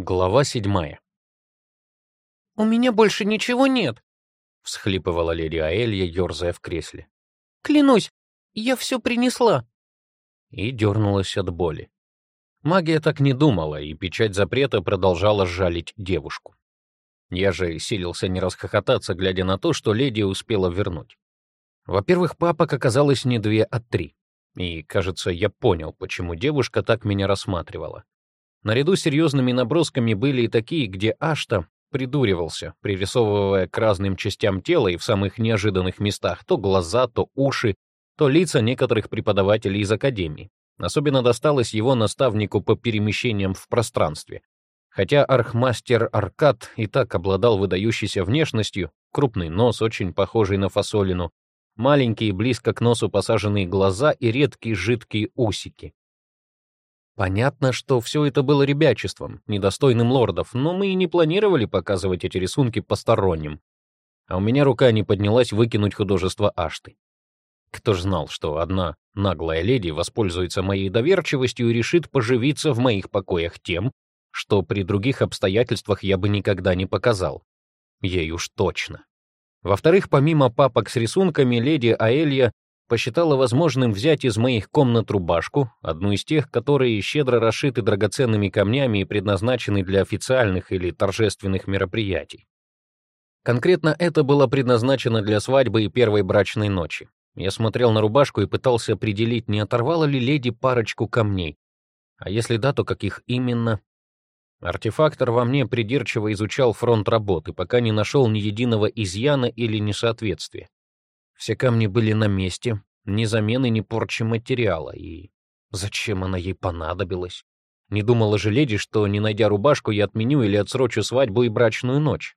Глава седьмая. «У меня больше ничего нет», — всхлипывала леди Аэлья, ерзая в кресле. «Клянусь, я все принесла». И дернулась от боли. Магия так не думала, и печать запрета продолжала жалить девушку. Я же силился не расхохотаться, глядя на то, что леди успела вернуть. Во-первых, папок оказалось не две, а три. И, кажется, я понял, почему девушка так меня рассматривала. Наряду с серьезными набросками были и такие, где Ашта придуривался, пририсовывая к разным частям тела и в самых неожиданных местах то глаза, то уши, то лица некоторых преподавателей из академии. Особенно досталось его наставнику по перемещениям в пространстве. Хотя архмастер Аркад и так обладал выдающейся внешностью, крупный нос, очень похожий на фасолину, маленькие близко к носу посаженные глаза и редкие жидкие усики. Понятно, что все это было ребячеством, недостойным лордов, но мы и не планировали показывать эти рисунки посторонним. А у меня рука не поднялась выкинуть художество Ашты. Кто ж знал, что одна наглая леди воспользуется моей доверчивостью и решит поживиться в моих покоях тем, что при других обстоятельствах я бы никогда не показал. Ей уж точно. Во-вторых, помимо папок с рисунками, леди Аэлья посчитала возможным взять из моих комнат рубашку, одну из тех, которые щедро расшиты драгоценными камнями и предназначены для официальных или торжественных мероприятий. Конкретно это было предназначено для свадьбы и первой брачной ночи. Я смотрел на рубашку и пытался определить, не оторвала ли леди парочку камней. А если да, то каких именно? Артефактор во мне придирчиво изучал фронт работы, пока не нашел ни единого изъяна или несоответствия. Все камни были на месте, ни замены, ни порчи материала. И зачем она ей понадобилась? Не думала же леди, что, не найдя рубашку, я отменю или отсрочу свадьбу и брачную ночь.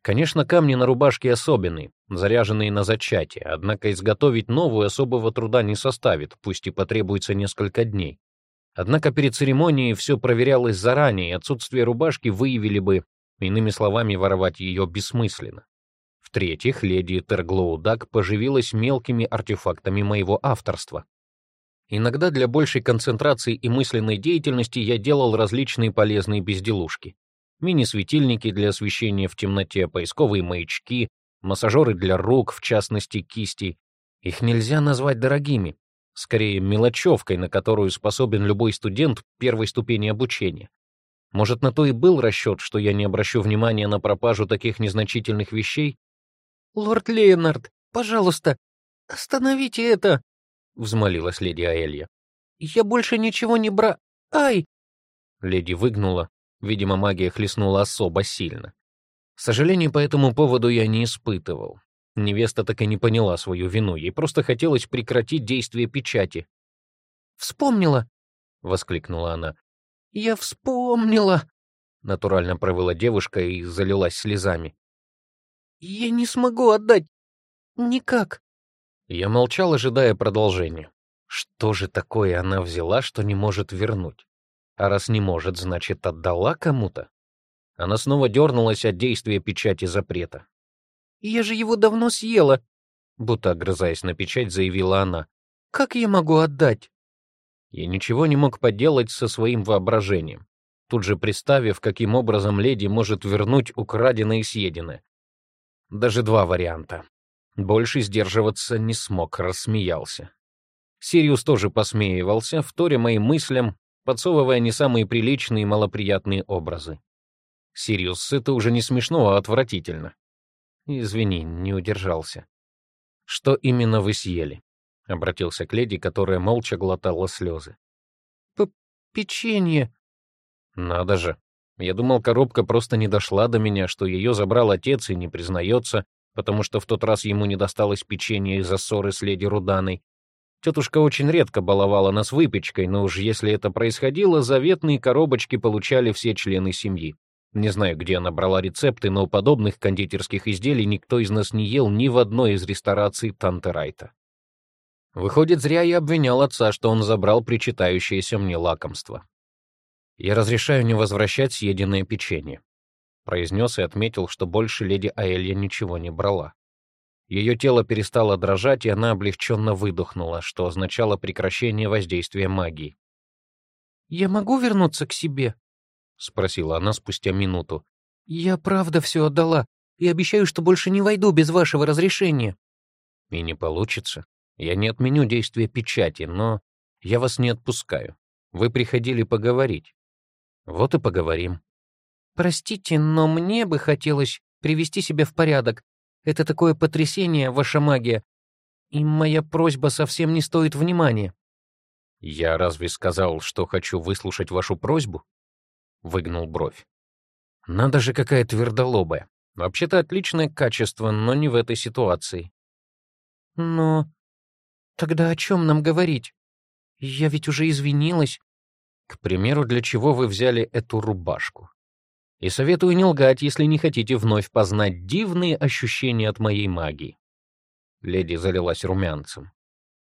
Конечно, камни на рубашке особенные, заряженные на зачатие, однако изготовить новую особого труда не составит, пусть и потребуется несколько дней. Однако перед церемонией все проверялось заранее, и отсутствие рубашки выявили бы, иными словами, воровать ее бессмысленно. В-третьих, леди Терглоудак поживилась мелкими артефактами моего авторства. Иногда для большей концентрации и мысленной деятельности я делал различные полезные безделушки. Мини-светильники для освещения в темноте, поисковые маячки, массажеры для рук, в частности кисти. Их нельзя назвать дорогими, скорее мелочевкой, на которую способен любой студент первой ступени обучения. Может, на то и был расчет, что я не обращу внимания на пропажу таких незначительных вещей? «Лорд Леонард, пожалуйста, остановите это!» — взмолилась леди Аэлья. «Я больше ничего не бра... Ай!» Леди выгнула. Видимо, магия хлестнула особо сильно. Сожалений по этому поводу я не испытывал. Невеста так и не поняла свою вину, ей просто хотелось прекратить действие печати. «Вспомнила!» — воскликнула она. «Я вспомнила!» — натурально провыла девушка и залилась слезами. «Я не смогу отдать! Никак!» Я молчал, ожидая продолжения. Что же такое она взяла, что не может вернуть? А раз не может, значит, отдала кому-то? Она снова дернулась от действия печати запрета. Я же его давно съела!» Будто огрызаясь на печать, заявила она. «Как я могу отдать?» Я ничего не мог поделать со своим воображением, тут же представив, каким образом леди может вернуть украденное и съеденное. Даже два варианта. Больше сдерживаться не смог, рассмеялся. Сириус тоже посмеивался, вторя моим мыслям, подсовывая не самые приличные и малоприятные образы. Сириус, это уже не смешно, а отвратительно. Извини, не удержался. Что именно вы съели? Обратился к леди, которая молча глотала слезы. П печенье. Надо же. Я думал, коробка просто не дошла до меня, что ее забрал отец и не признается, потому что в тот раз ему не досталось печенья из-за ссоры с леди Руданой. Тетушка очень редко баловала нас выпечкой, но уж если это происходило, заветные коробочки получали все члены семьи. Не знаю, где она брала рецепты, но подобных кондитерских изделий никто из нас не ел ни в одной из рестораций Тантерайта. Выходит, зря я обвинял отца, что он забрал причитающееся мне лакомство. «Я разрешаю не возвращать съеденное печенье», — произнес и отметил, что больше леди Аэлья ничего не брала. Ее тело перестало дрожать, и она облегченно выдохнула, что означало прекращение воздействия магии. «Я могу вернуться к себе?» — спросила она спустя минуту. «Я правда все отдала и обещаю, что больше не войду без вашего разрешения». «И не получится. Я не отменю действие печати, но я вас не отпускаю. Вы приходили поговорить. Вот и поговорим». «Простите, но мне бы хотелось привести себя в порядок. Это такое потрясение, ваша магия. И моя просьба совсем не стоит внимания». «Я разве сказал, что хочу выслушать вашу просьбу?» Выгнул бровь. «Надо же, какая твердолобая. Вообще-то отличное качество, но не в этой ситуации». «Но тогда о чем нам говорить? Я ведь уже извинилась». «К примеру, для чего вы взяли эту рубашку?» И советую не лгать, если не хотите вновь познать дивные ощущения от моей магии. Леди залилась румянцем.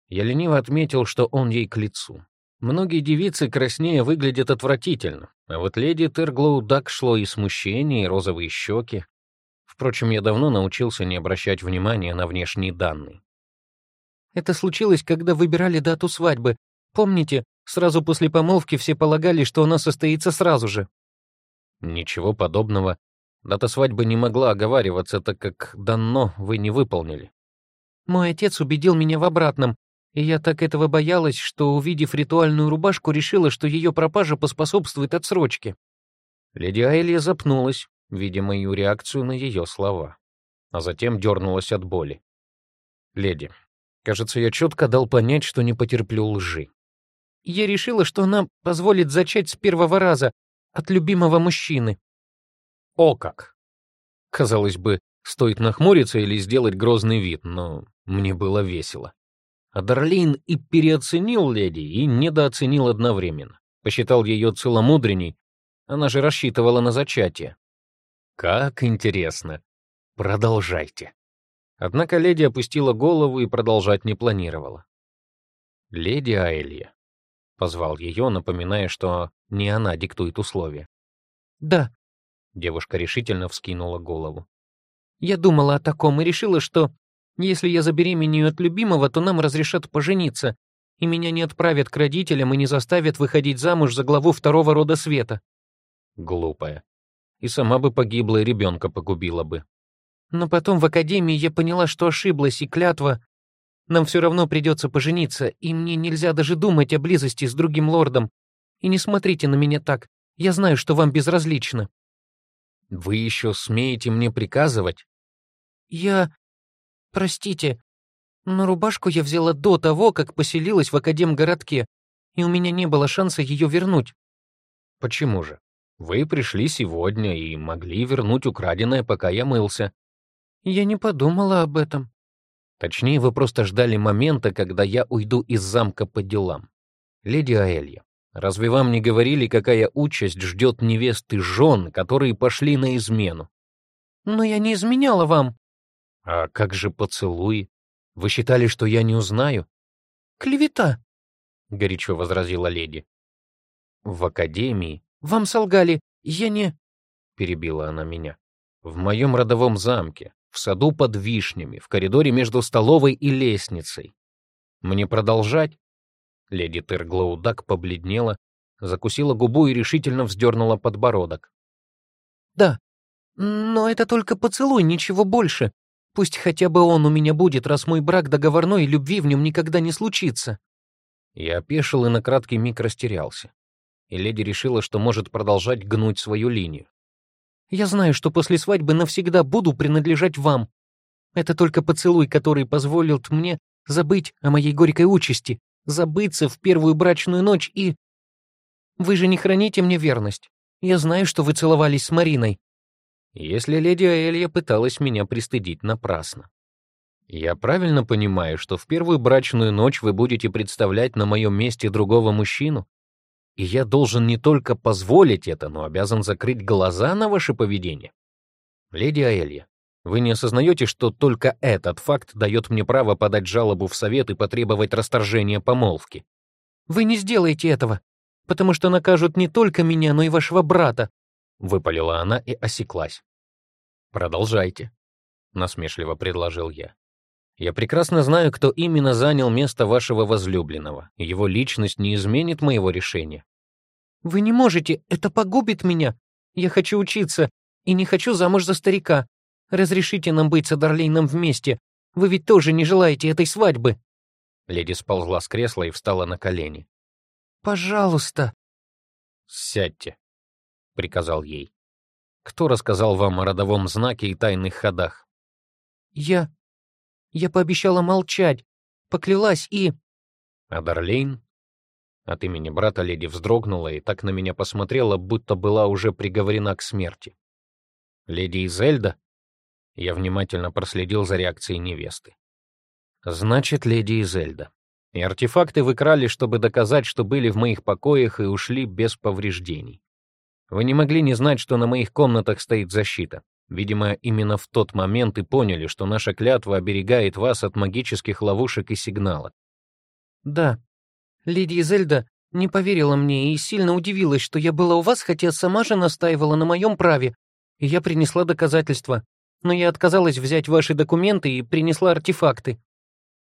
Я лениво отметил, что он ей к лицу. Многие девицы краснее выглядят отвратительно, а вот леди Терглоу Дак шло и смущение, и розовые щеки. Впрочем, я давно научился не обращать внимания на внешние данные. Это случилось, когда выбирали дату свадьбы. Помните, сразу после помолвки все полагали, что она состоится сразу же. Ничего подобного. Дата свадьбы не могла оговариваться, так как дано вы не выполнили. Мой отец убедил меня в обратном, и я так этого боялась, что, увидев ритуальную рубашку, решила, что ее пропажа поспособствует отсрочке. Леди Айлия запнулась, видя мою реакцию на ее слова, а затем дернулась от боли. «Леди, кажется, я четко дал понять, что не потерплю лжи». Я решила, что она позволит зачать с первого раза от любимого мужчины. О как! Казалось бы, стоит нахмуриться или сделать грозный вид, но мне было весело. А Дарлин и переоценил леди, и недооценил одновременно. Посчитал ее целомудренней, она же рассчитывала на зачатие. Как интересно. Продолжайте. Однако леди опустила голову и продолжать не планировала. «Леди Аэлья», — позвал ее, напоминая, что не она диктует условия. «Да», — девушка решительно вскинула голову. «Я думала о таком и решила, что если я забеременею от любимого, то нам разрешат пожениться, и меня не отправят к родителям и не заставят выходить замуж за главу второго рода света. Глупая. И сама бы погибла, и ребенка погубила бы. Но потом в академии я поняла, что ошиблась, и клятва. Нам все равно придется пожениться, и мне нельзя даже думать о близости с другим лордом. И не смотрите на меня так. Я знаю, что вам безразлично. Вы еще смеете мне приказывать? Я... Простите, но рубашку я взяла до того, как поселилась в Академгородке, и у меня не было шанса ее вернуть. Почему же? Вы пришли сегодня и могли вернуть украденное, пока я мылся. Я не подумала об этом. Точнее, вы просто ждали момента, когда я уйду из замка по делам. Леди Аэлья, разве вам не говорили, какая участь ждет невесты жен, которые пошли на измену? Но я не изменяла вам. А как же поцелуи? Вы считали, что я не узнаю? Клевета, горячо возразила леди. В академии вам солгали. Я не перебила она меня. В моем родовом замке, в саду под вишнями, в коридоре между столовой и лестницей. Мне продолжать? Леди Терглоудак побледнела, закусила губу и решительно вздернула подбородок. «Да, но это только поцелуй, ничего больше. Пусть хотя бы он у меня будет, раз мой брак договорной и любви в нем никогда не случится». Я опешил и на краткий миг растерялся. И леди решила, что может продолжать гнуть свою линию. «Я знаю, что после свадьбы навсегда буду принадлежать вам. Это только поцелуй, который позволил мне забыть о моей горькой участи, забыться в первую брачную ночь и... Вы же не храните мне верность. Я знаю, что вы целовались с Мариной если леди Аэлья пыталась меня пристыдить напрасно. Я правильно понимаю, что в первую брачную ночь вы будете представлять на моем месте другого мужчину? И я должен не только позволить это, но обязан закрыть глаза на ваше поведение? Леди Аэлья, вы не осознаете, что только этот факт дает мне право подать жалобу в совет и потребовать расторжения помолвки? Вы не сделаете этого, потому что накажут не только меня, но и вашего брата, Выпалила она и осеклась. «Продолжайте», — насмешливо предложил я. «Я прекрасно знаю, кто именно занял место вашего возлюбленного, его личность не изменит моего решения». «Вы не можете, это погубит меня. Я хочу учиться и не хочу замуж за старика. Разрешите нам быть с Адарлейном вместе. Вы ведь тоже не желаете этой свадьбы». Леди сползла с кресла и встала на колени. «Пожалуйста». «Сядьте», — приказал ей. «Кто рассказал вам о родовом знаке и тайных ходах?» «Я... я пообещала молчать, поклялась и...» А Дарлейн от имени брата леди вздрогнула и так на меня посмотрела, будто была уже приговорена к смерти. «Леди Изельда?» Я внимательно проследил за реакцией невесты. «Значит, леди Изельда. И артефакты вы крали, чтобы доказать, что были в моих покоях и ушли без повреждений. Вы не могли не знать, что на моих комнатах стоит защита. Видимо, именно в тот момент и поняли, что наша клятва оберегает вас от магических ловушек и сигналов. «Да», Леди Изельда не поверила мне и сильно удивилась, что я была у вас, хотя сама же настаивала на моем праве, и я принесла доказательства. Но я отказалась взять ваши документы и принесла артефакты».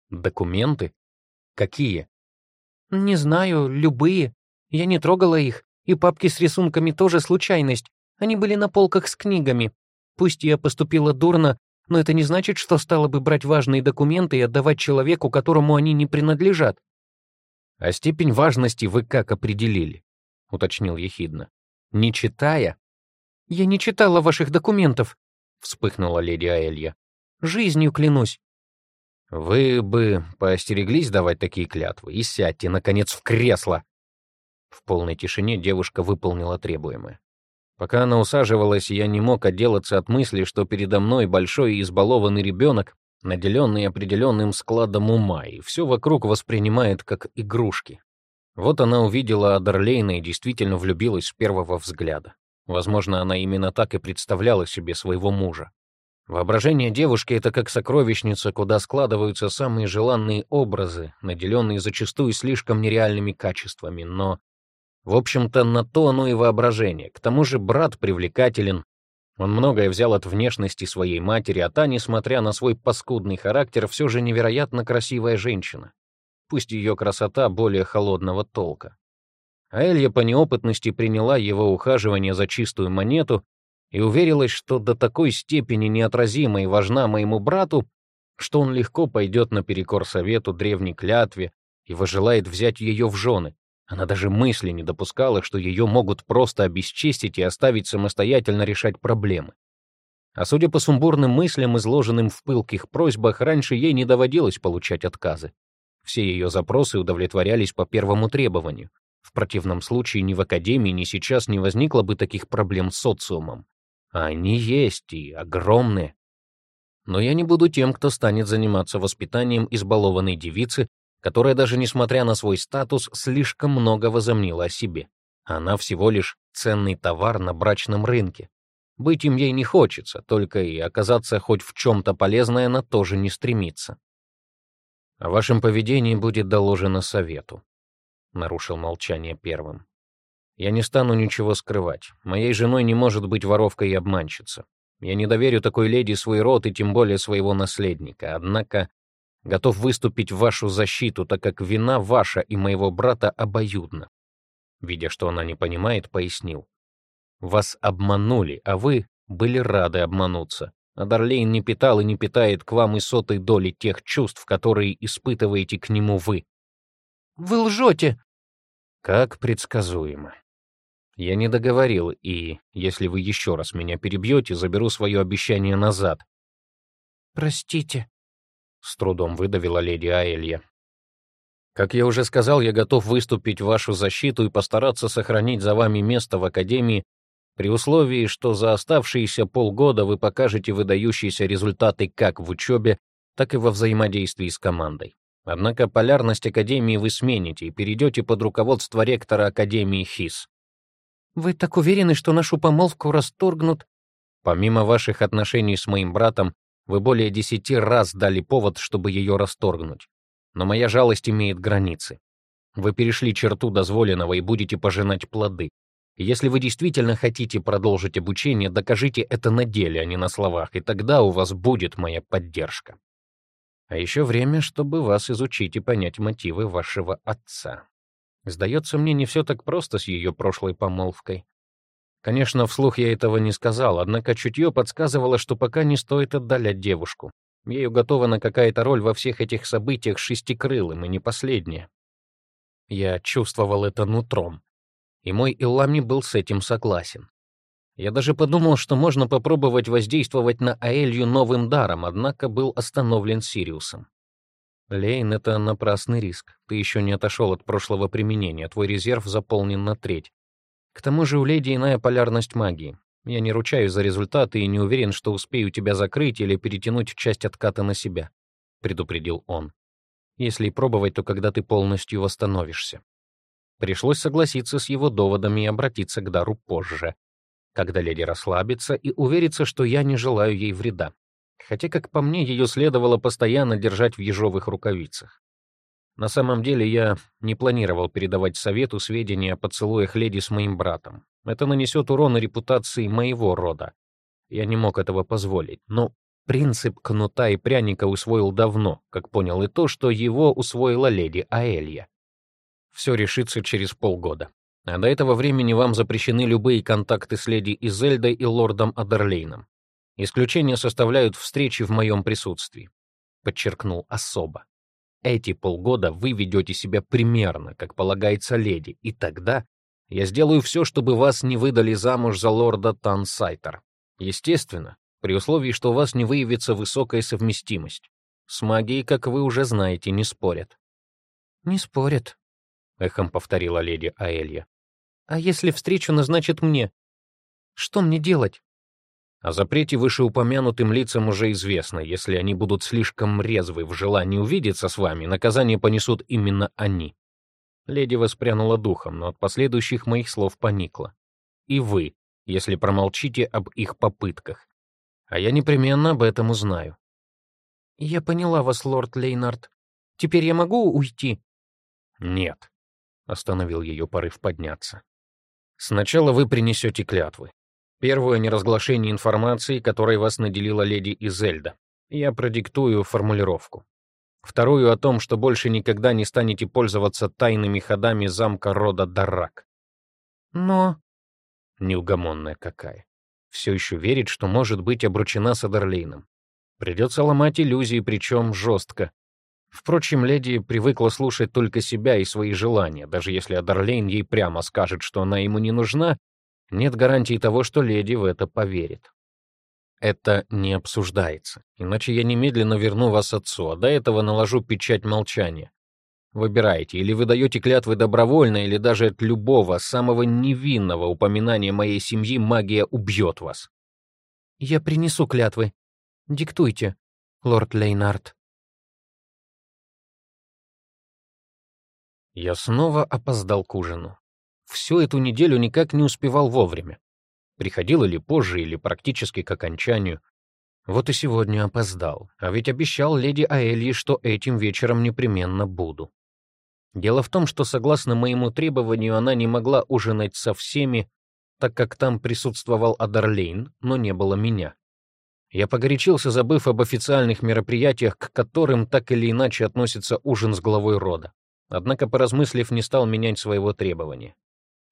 «Документы? Какие?» «Не знаю, любые. Я не трогала их, и папки с рисунками тоже случайность. Они были на полках с книгами. Пусть я поступила дурно, но это не значит, что стала бы брать важные документы и отдавать человеку, которому они не принадлежат. «А степень важности вы как определили?» — уточнил ехидно. «Не читая?» «Я не читала ваших документов», — вспыхнула леди Аэлья. «Жизнью клянусь». «Вы бы поостереглись давать такие клятвы и сядьте, наконец, в кресло!» В полной тишине девушка выполнила требуемое. Пока она усаживалась, я не мог отделаться от мысли, что передо мной большой и избалованный ребенок, наделенный определенным складом ума, и все вокруг воспринимает как игрушки. Вот она увидела Адерлейна и действительно влюбилась с первого взгляда. Возможно, она именно так и представляла себе своего мужа. Воображение девушки — это как сокровищница, куда складываются самые желанные образы, наделенные зачастую слишком нереальными качествами, но, в общем-то, на то оно и воображение. К тому же брат привлекателен, он многое взял от внешности своей матери, а та, несмотря на свой паскудный характер, все же невероятно красивая женщина. Пусть ее красота более холодного толка. А Элья по неопытности приняла его ухаживание за чистую монету и уверилась, что до такой степени неотразима и важна моему брату, что он легко пойдет наперекор совету древней клятве и выжелает взять ее в жены, она даже мысли не допускала, что ее могут просто обесчестить и оставить самостоятельно решать проблемы. А судя по сумбурным мыслям, изложенным в пылких просьбах, раньше ей не доводилось получать отказы. Все ее запросы удовлетворялись по первому требованию. В противном случае ни в Академии, ни сейчас не возникло бы таких проблем с социумом. А они есть и огромные. Но я не буду тем, кто станет заниматься воспитанием избалованной девицы, которая даже несмотря на свой статус слишком много возомнила о себе. Она всего лишь ценный товар на брачном рынке. Быть им ей не хочется, только и оказаться хоть в чем-то полезной она тоже не стремится. «О вашем поведении будет доложено совету», — нарушил молчание первым. «Я не стану ничего скрывать. Моей женой не может быть воровка и обманщица. Я не доверю такой леди свой род и тем более своего наследника. Однако готов выступить в вашу защиту, так как вина ваша и моего брата обоюдна. Видя, что она не понимает, пояснил. Вас обманули, а вы были рады обмануться. А Дарлейн не питал и не питает к вам и сотой доли тех чувств, которые испытываете к нему вы. Вы лжете. Как предсказуемо. Я не договорил, и, если вы еще раз меня перебьете, заберу свое обещание назад. Простите, с трудом выдавила леди Аэлья. Как я уже сказал, я готов выступить в вашу защиту и постараться сохранить за вами место в Академии при условии, что за оставшиеся полгода вы покажете выдающиеся результаты как в учебе, так и во взаимодействии с командой. Однако полярность Академии вы смените и перейдете под руководство ректора Академии ХИС. «Вы так уверены, что нашу помолвку расторгнут?» Помимо ваших отношений с моим братом, вы более десяти раз дали повод, чтобы ее расторгнуть. Но моя жалость имеет границы. Вы перешли черту дозволенного и будете пожинать плоды. если вы действительно хотите продолжить обучение, докажите это на деле, а не на словах, и тогда у вас будет моя поддержка. А еще время, чтобы вас изучить и понять мотивы вашего отца. Сдается мне, не все так просто с ее прошлой помолвкой. Конечно, вслух я этого не сказал, однако чутье подсказывало, что пока не стоит отдалять девушку. Ею готова какая-то роль во всех этих событиях шестикрылым, и не последняя. Я чувствовал это нутром, и мой Илами был с этим согласен. Я даже подумал, что можно попробовать воздействовать на Аэлью новым даром, однако был остановлен Сириусом. Лейн — это напрасный риск. Ты еще не отошел от прошлого применения, твой резерв заполнен на треть. К тому же у леди иная полярность магии. Я не ручаюсь за результаты и не уверен, что успею тебя закрыть или перетянуть часть отката на себя», — предупредил он. «Если пробовать, то когда ты полностью восстановишься». Пришлось согласиться с его доводами и обратиться к дару позже, когда леди расслабится и уверится, что я не желаю ей вреда. Хотя, как по мне, ее следовало постоянно держать в ежовых рукавицах. На самом деле я не планировал передавать совету сведения о поцелуях леди с моим братом. Это нанесет урон репутации моего рода. Я не мог этого позволить, но принцип кнута и пряника усвоил давно, как понял и то, что его усвоила леди Аэлья. Все решится через полгода. А до этого времени вам запрещены любые контакты с леди Изельдой и лордом Адерлейном. Исключение составляют встречи в моем присутствии. Подчеркнул особо. Эти полгода вы ведете себя примерно, как полагается леди, и тогда я сделаю все, чтобы вас не выдали замуж за лорда Тансайтер. Естественно, при условии, что у вас не выявится высокая совместимость. С магией, как вы уже знаете, не спорят. «Не спорят», — эхом повторила леди Аэлья. «А если встречу назначат мне? Что мне делать?» О запрете вышеупомянутым лицам уже известно. Если они будут слишком резвы в желании увидеться с вами, наказание понесут именно они. Леди воспрянула духом, но от последующих моих слов поникла. И вы, если промолчите об их попытках. А я непременно об этом узнаю. Я поняла вас, лорд Лейнард. Теперь я могу уйти? Нет, остановил ее порыв подняться. Сначала вы принесете клятвы. Первую — неразглашение информации, которой вас наделила леди Изельда. Я продиктую формулировку. Вторую — о том, что больше никогда не станете пользоваться тайными ходами замка рода Даррак. Но... Неугомонная какая. Все еще верит, что может быть обручена с Адерлейном. Придется ломать иллюзии, причем жестко. Впрочем, леди привыкла слушать только себя и свои желания, даже если Адерлейн ей прямо скажет, что она ему не нужна, нет гарантии того, что леди в это поверит. Это не обсуждается, иначе я немедленно верну вас отцу, а до этого наложу печать молчания. Выбирайте, или вы даете клятвы добровольно, или даже от любого, самого невинного упоминания моей семьи магия убьет вас. Я принесу клятвы. Диктуйте, лорд Лейнард. Я снова опоздал к ужину. Всю эту неделю никак не успевал вовремя. Приходил или позже, или практически к окончанию. Вот и сегодня опоздал, а ведь обещал леди Аэльи, что этим вечером непременно буду. Дело в том, что согласно моему требованию она не могла ужинать со всеми, так как там присутствовал Адарлейн, но не было меня. Я погорячился, забыв об официальных мероприятиях, к которым так или иначе относится ужин с главой рода. Однако, поразмыслив, не стал менять своего требования.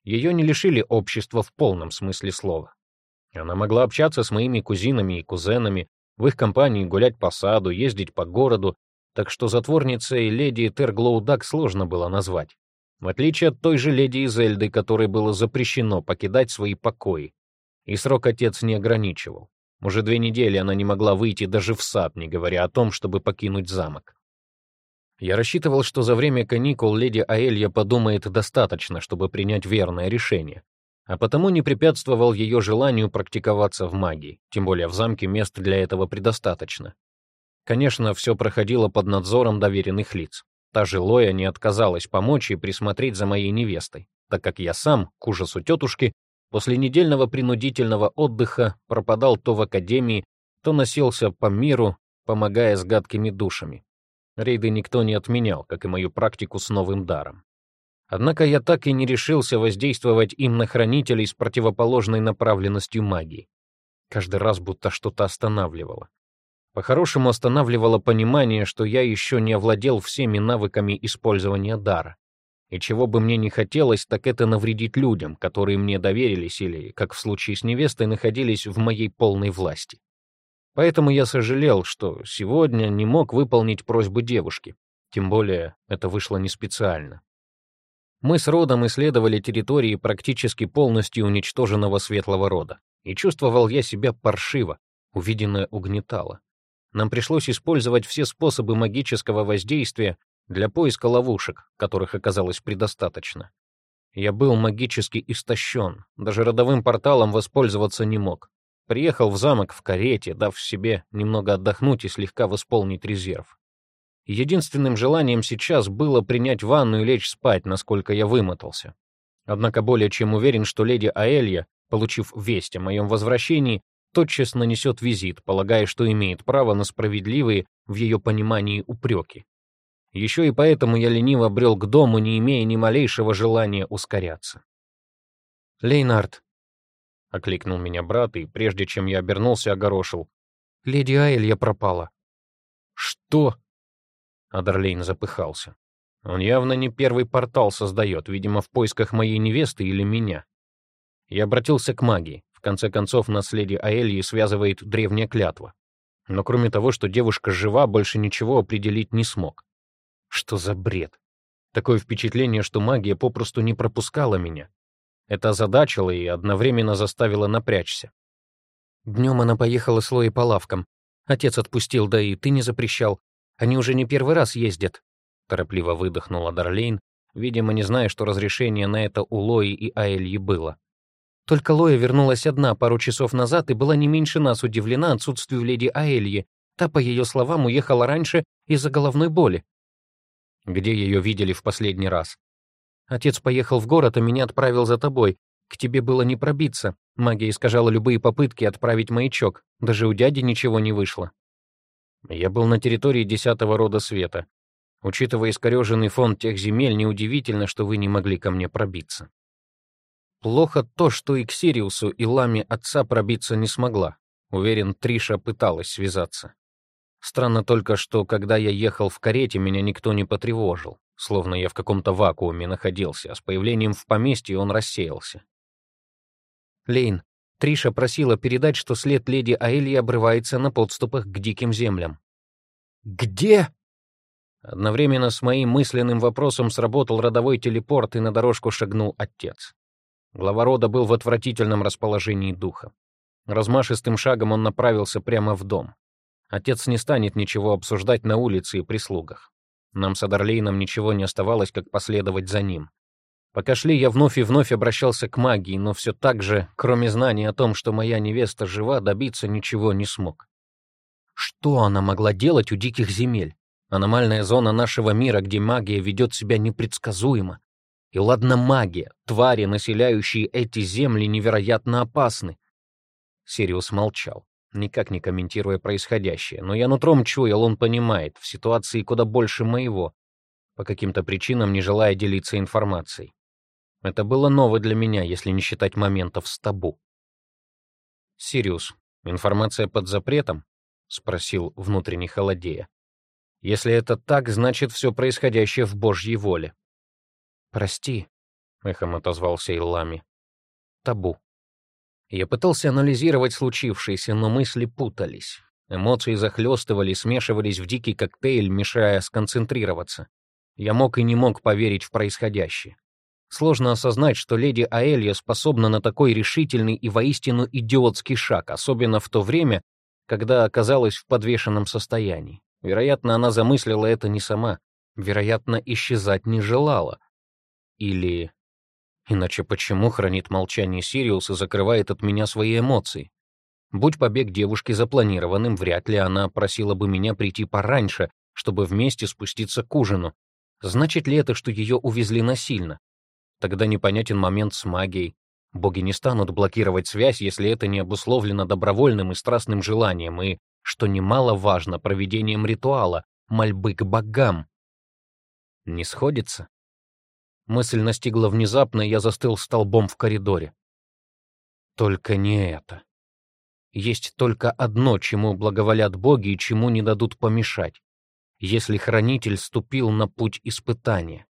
Ее не лишили общества в полном смысле слова. Она могла общаться с моими кузинами и кузенами, в их компании гулять по саду, ездить по городу, так что затворницей леди Терглоудак сложно было назвать. В отличие от той же леди из Эльды, которой было запрещено покидать свои покои. И срок отец не ограничивал. Уже две недели она не могла выйти даже в сад, не говоря о том, чтобы покинуть замок. Я рассчитывал, что за время каникул леди Аэлья подумает достаточно, чтобы принять верное решение, а потому не препятствовал ее желанию практиковаться в магии, тем более в замке мест для этого предостаточно. Конечно, все проходило под надзором доверенных лиц. Та же Лоя не отказалась помочь и присмотреть за моей невестой, так как я сам, к ужасу тетушки, после недельного принудительного отдыха пропадал то в академии, то носился по миру, помогая с гадкими душами. Рейды никто не отменял, как и мою практику с новым даром. Однако я так и не решился воздействовать им на хранителей с противоположной направленностью магии. Каждый раз будто что-то останавливало. По-хорошему останавливало понимание, что я еще не овладел всеми навыками использования дара. И чего бы мне не хотелось, так это навредить людям, которые мне доверились или, как в случае с невестой, находились в моей полной власти. Поэтому я сожалел, что сегодня не мог выполнить просьбу девушки, тем более это вышло не специально. Мы с родом исследовали территории практически полностью уничтоженного светлого рода, и чувствовал я себя паршиво, увиденное угнетало. Нам пришлось использовать все способы магического воздействия для поиска ловушек, которых оказалось предостаточно. Я был магически истощен, даже родовым порталом воспользоваться не мог. Приехал в замок в карете, дав себе немного отдохнуть и слегка восполнить резерв. Единственным желанием сейчас было принять ванну и лечь спать, насколько я вымотался. Однако более чем уверен, что леди Аэлья, получив весть о моем возвращении, тотчас нанесет визит, полагая, что имеет право на справедливые, в ее понимании, упреки. Еще и поэтому я лениво брел к дому, не имея ни малейшего желания ускоряться. «Лейнард», — окликнул меня брат, и прежде чем я обернулся, огорошил. «Леди Аэлья пропала». «Что?» Адерлейн запыхался. Он явно не первый портал создает, видимо, в поисках моей невесты или меня. Я обратился к магии. В конце концов, нас леди Аэльи связывает древняя клятва. Но кроме того, что девушка жива, больше ничего определить не смог. Что за бред? Такое впечатление, что магия попросту не пропускала меня. Это озадачило и одновременно заставило напрячься. Днем она поехала с Лоей по лавкам. Отец отпустил, да и ты не запрещал. Они уже не первый раз ездят. Торопливо выдохнула Дарлейн, видимо, не зная, что разрешение на это у Лои и Аэльи было. Только Лоя вернулась одна пару часов назад и была не меньше нас удивлена отсутствию леди Аэльи. Та, по ее словам, уехала раньше из-за головной боли. Где ее видели в последний раз? Отец поехал в город, а меня отправил за тобой. К тебе было не пробиться. Магия искажала любые попытки отправить маячок. Даже у дяди ничего не вышло. Я был на территории десятого рода света. Учитывая искореженный фон тех земель, неудивительно, что вы не могли ко мне пробиться. Плохо то, что и к Сириусу, и Ламе отца пробиться не смогла. Уверен, Триша пыталась связаться. Странно только, что когда я ехал в карете, меня никто не потревожил словно я в каком-то вакууме находился, а с появлением в поместье он рассеялся. Лейн, Триша просила передать, что след леди Аэльи обрывается на подступах к диким землям. «Где?» Одновременно с моим мысленным вопросом сработал родовой телепорт, и на дорожку шагнул отец. Глава рода был в отвратительном расположении духа. Размашистым шагом он направился прямо в дом. Отец не станет ничего обсуждать на улице и прислугах. Нам с Адерлейном ничего не оставалось, как последовать за ним. Пока шли, я вновь и вновь обращался к магии, но все так же, кроме знаний о том, что моя невеста жива, добиться ничего не смог. Что она могла делать у диких земель? Аномальная зона нашего мира, где магия ведет себя непредсказуемо. И ладно магия, твари, населяющие эти земли, невероятно опасны. Сириус молчал никак не комментируя происходящее, но я нутром чуял, он понимает, в ситуации куда больше моего, по каким-то причинам не желая делиться информацией. Это было ново для меня, если не считать моментов с табу. «Сириус, информация под запретом?» — спросил внутренне холодея. «Если это так, значит, все происходящее в Божьей воле». «Прости», — эхом отозвался Иллами. «Табу». Я пытался анализировать случившееся, но мысли путались. Эмоции захлестывали, смешивались в дикий коктейль, мешая сконцентрироваться. Я мог и не мог поверить в происходящее. Сложно осознать, что леди Аэлья способна на такой решительный и воистину идиотский шаг, особенно в то время, когда оказалась в подвешенном состоянии. Вероятно, она замыслила это не сама. Вероятно, исчезать не желала. Или Иначе почему хранит молчание Сириус и закрывает от меня свои эмоции? Будь побег девушки запланированным, вряд ли она просила бы меня прийти пораньше, чтобы вместе спуститься к ужину. Значит ли это, что ее увезли насильно? Тогда непонятен момент с магией. Боги не станут блокировать связь, если это не обусловлено добровольным и страстным желанием, и, что немаловажно, проведением ритуала, мольбы к богам. Не сходится? Мысль настигла внезапно, и я застыл столбом в коридоре. Только не это. Есть только одно, чему благоволят боги и чему не дадут помешать. Если хранитель ступил на путь испытания.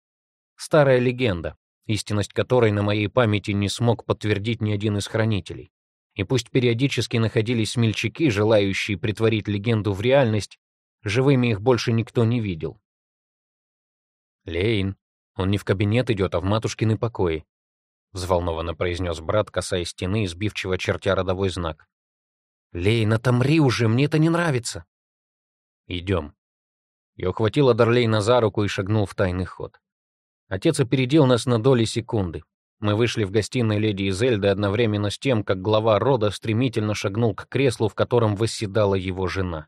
Старая легенда, истинность которой на моей памяти не смог подтвердить ни один из хранителей. И пусть периодически находились смельчаки, желающие притворить легенду в реальность, живыми их больше никто не видел. «Лейн, он не в кабинет идет, а в матушкины покои», — взволнованно произнес брат, касаясь стены, избивчиво чертя родовой знак. «Лейн, отомри уже, мне это не нравится!» «Идем». Я ухватил Адерлейна за руку и шагнул в тайный ход. Отец опередил нас на доли секунды. Мы вышли в гостиной леди Изельды одновременно с тем, как глава рода стремительно шагнул к креслу, в котором восседала его жена.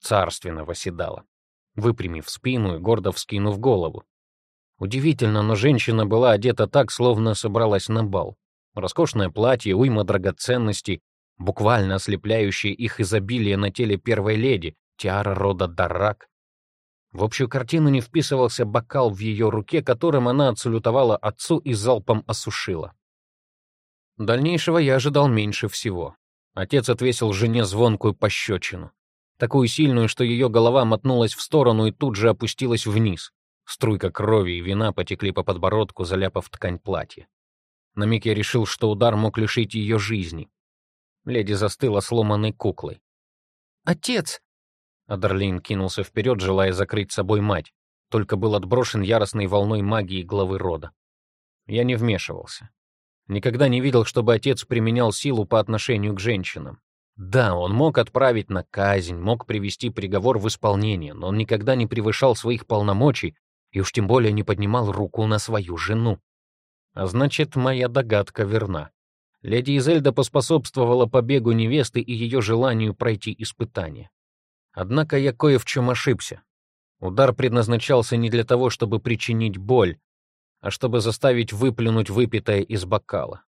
Царственно восседала, выпрямив спину и гордо вскинув голову. Удивительно, но женщина была одета так, словно собралась на бал. Роскошное платье, уйма драгоценностей, буквально ослепляющее их изобилие на теле первой леди, тиара рода Дарак. В общую картину не вписывался бокал в ее руке, которым она отсалютовала отцу и залпом осушила. Дальнейшего я ожидал меньше всего. Отец отвесил жене звонкую пощечину. Такую сильную, что ее голова мотнулась в сторону и тут же опустилась вниз. Струйка крови и вина потекли по подбородку, заляпав ткань платья. На миг я решил, что удар мог лишить ее жизни. Леди застыла сломанной куклой. «Отец!» Адерлин кинулся вперед, желая закрыть собой мать, только был отброшен яростной волной магии главы рода. Я не вмешивался. Никогда не видел, чтобы отец применял силу по отношению к женщинам. Да, он мог отправить на казнь, мог привести приговор в исполнение, но он никогда не превышал своих полномочий и уж тем более не поднимал руку на свою жену. А значит, моя догадка верна. Леди Изельда поспособствовала побегу невесты и ее желанию пройти испытание. Однако я кое в чем ошибся. Удар предназначался не для того, чтобы причинить боль, а чтобы заставить выплюнуть выпитое из бокала.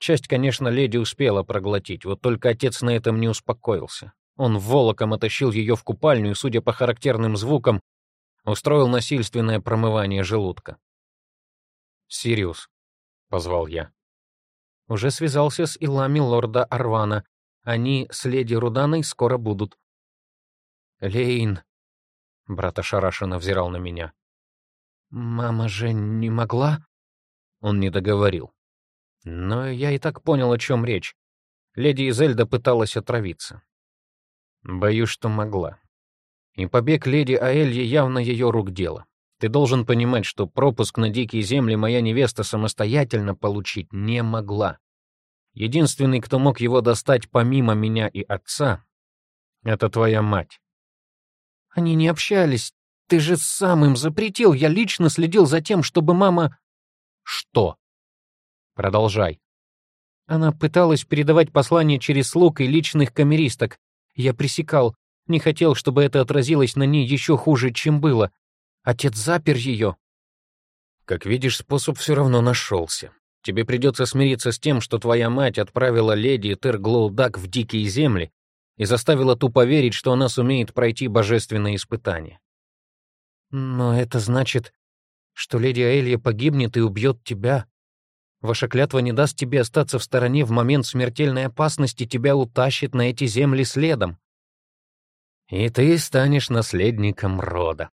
Часть, конечно, леди успела проглотить, вот только отец на этом не успокоился. Он волоком отащил ее в купальню и, судя по характерным звукам, устроил насильственное промывание желудка. «Сириус», — позвал я. Уже связался с Илами лорда Арвана. Они с леди Руданой скоро будут. «Лейн!» — брат ошарашенно взирал на меня. «Мама же не могла?» Он не договорил. Но я и так понял, о чем речь. Леди Изельда пыталась отравиться. Боюсь, что могла. И побег леди Аэльи явно ее рук дело. Ты должен понимать, что пропуск на дикие земли моя невеста самостоятельно получить не могла. Единственный, кто мог его достать помимо меня и отца, — это твоя мать. Они не общались. Ты же сам им запретил. Я лично следил за тем, чтобы мама... Что? Продолжай. Она пыталась передавать послание через слуг и личных камеристок. Я пресекал. Не хотел, чтобы это отразилось на ней еще хуже, чем было. Отец запер ее. Как видишь, способ все равно нашелся. Тебе придется смириться с тем, что твоя мать отправила леди Терглоудак в дикие земли, и заставила ту поверить, что она сумеет пройти божественное испытание. «Но это значит, что леди Аэлья погибнет и убьет тебя. Ваша клятва не даст тебе остаться в стороне в момент смертельной опасности, тебя утащит на эти земли следом. И ты станешь наследником рода».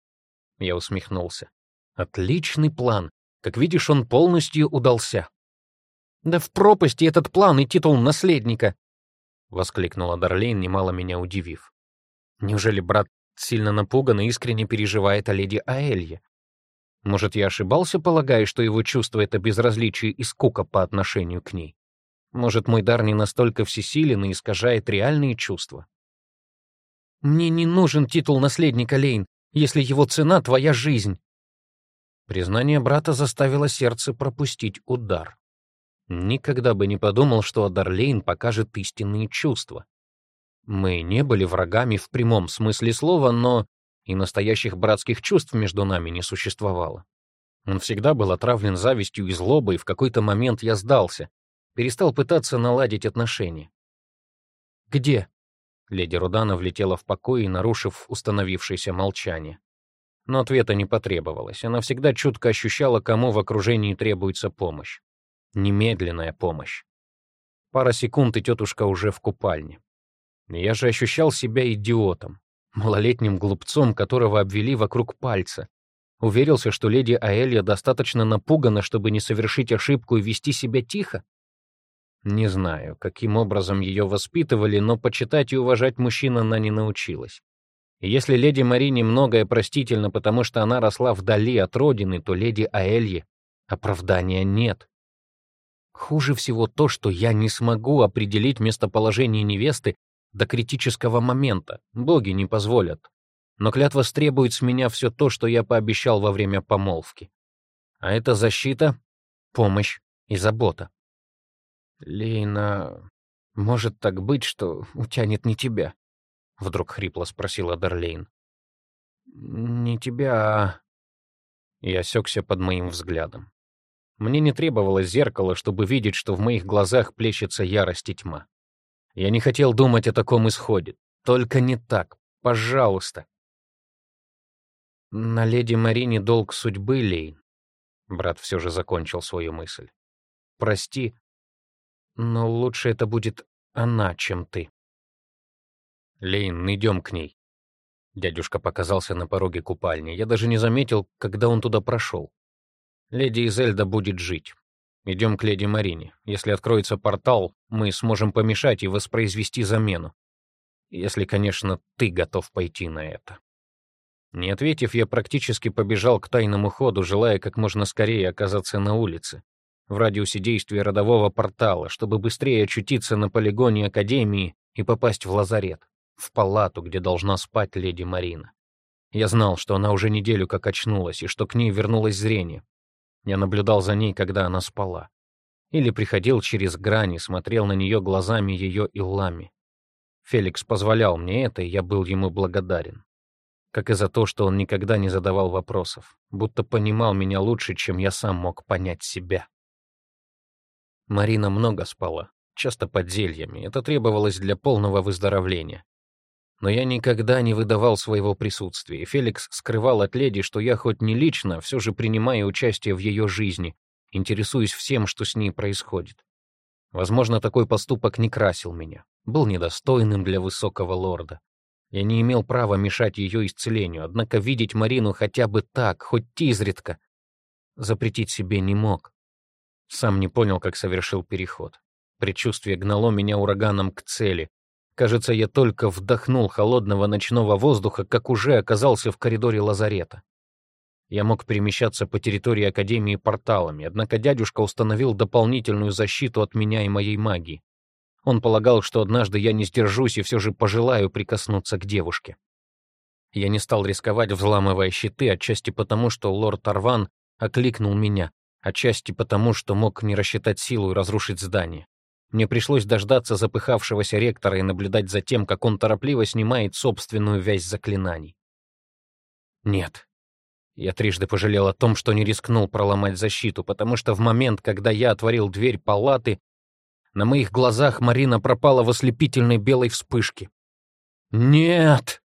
Я усмехнулся. «Отличный план. Как видишь, он полностью удался». «Да в пропасти этот план и титул наследника. — воскликнула Дарлейн, немало меня удивив. «Неужели брат сильно напуган и искренне переживает о леди Аэлье? Может, я ошибался, полагая, что его чувство — это безразличие и скука по отношению к ней? Может, мой дар не настолько всесилен и искажает реальные чувства? Мне не нужен титул наследника, Лейн, если его цена — твоя жизнь. Признание брата заставило сердце пропустить удар. Никогда бы не подумал, что Адарлейн покажет истинные чувства. Мы не были врагами в прямом смысле слова, но и настоящих братских чувств между нами не существовало. Он всегда был отравлен завистью и злобой, и в какой-то момент я сдался, перестал пытаться наладить отношения. «Где?» Леди Рудана влетела в покой, нарушив установившееся молчание. Но ответа не потребовалось. Она всегда чутко ощущала, кому в окружении требуется помощь. Немедленная помощь. Пара секунд, и тетушка уже в купальне. Я же ощущал себя идиотом, малолетним глупцом, которого обвели вокруг пальца. Уверился, что леди Аэлья достаточно напугана, чтобы не совершить ошибку и вести себя тихо? Не знаю, каким образом ее воспитывали, но почитать и уважать мужчин она не научилась. И если леди Мари немногое простительно, потому что она росла вдали от родины, то леди Аэлье оправдания нет. Хуже всего то, что я не смогу определить местоположение невесты до критического момента. Боги не позволят. Но клятва требует с меня все то, что я пообещал во время помолвки. А это защита, помощь и забота. «Лейна, может так быть, что утянет не тебя?» — вдруг хрипло спросила Дарлейн. «Не тебя, а...» Я осекся под моим взглядом. Мне не требовалось зеркало, чтобы видеть, что в моих глазах плещется ярость и тьма. Я не хотел думать о таком исходе. Только не так. Пожалуйста. На леди Марине долг судьбы, Лейн. Брат все же закончил свою мысль. Прости, но лучше это будет она, чем ты. Лейн, идем к ней. Дядюшка показался на пороге купальни. Я даже не заметил, когда он туда прошел. Леди Изельда будет жить. Идем к леди Марине. Если откроется портал, мы сможем помешать и воспроизвести замену. Если, конечно, ты готов пойти на это. Не ответив, я практически побежал к тайному ходу, желая как можно скорее оказаться на улице в радиусе действия родового портала, чтобы быстрее очутиться на полигоне Академии и попасть в лазарет, в палату, где должна спать леди Марина. Я знал, что она уже неделю как очнулась, и что к ней вернулось зрение. Я наблюдал за ней, когда она спала. Или приходил через грани, смотрел на нее глазами ее Иллами. Феликс позволял мне это, и я был ему благодарен. Как и за то, что он никогда не задавал вопросов, будто понимал меня лучше, чем я сам мог понять себя. Марина много спала, часто под зельями. Это требовалось для полного выздоровления. Но я никогда не выдавал своего присутствия. Феликс скрывал от леди, что я хоть не лично, все же принимаю участие в ее жизни, интересуюсь всем, что с ней происходит. Возможно, такой поступок не красил меня, был недостойным для высокого лорда. Я не имел права мешать ее исцелению, однако видеть Марину хотя бы так, хоть изредка, запретить себе не мог. Сам не понял, как совершил переход. Предчувствие гнало меня ураганом к цели. Кажется, я только вдохнул холодного ночного воздуха, как уже оказался в коридоре лазарета. Я мог перемещаться по территории Академии порталами, однако дядюшка установил дополнительную защиту от меня и моей магии. Он полагал, что однажды я не сдержусь и все же пожелаю прикоснуться к девушке. Я не стал рисковать, взламывая щиты, отчасти потому, что лорд Тарван окликнул меня, отчасти потому, что мог не рассчитать силу и разрушить здание. Мне пришлось дождаться запыхавшегося ректора и наблюдать за тем, как он торопливо снимает собственную вязь заклинаний. Нет. Я трижды пожалел о том, что не рискнул проломать защиту, потому что в момент, когда я отворил дверь палаты, на моих глазах Марина пропала в ослепительной белой вспышке. «Нет!»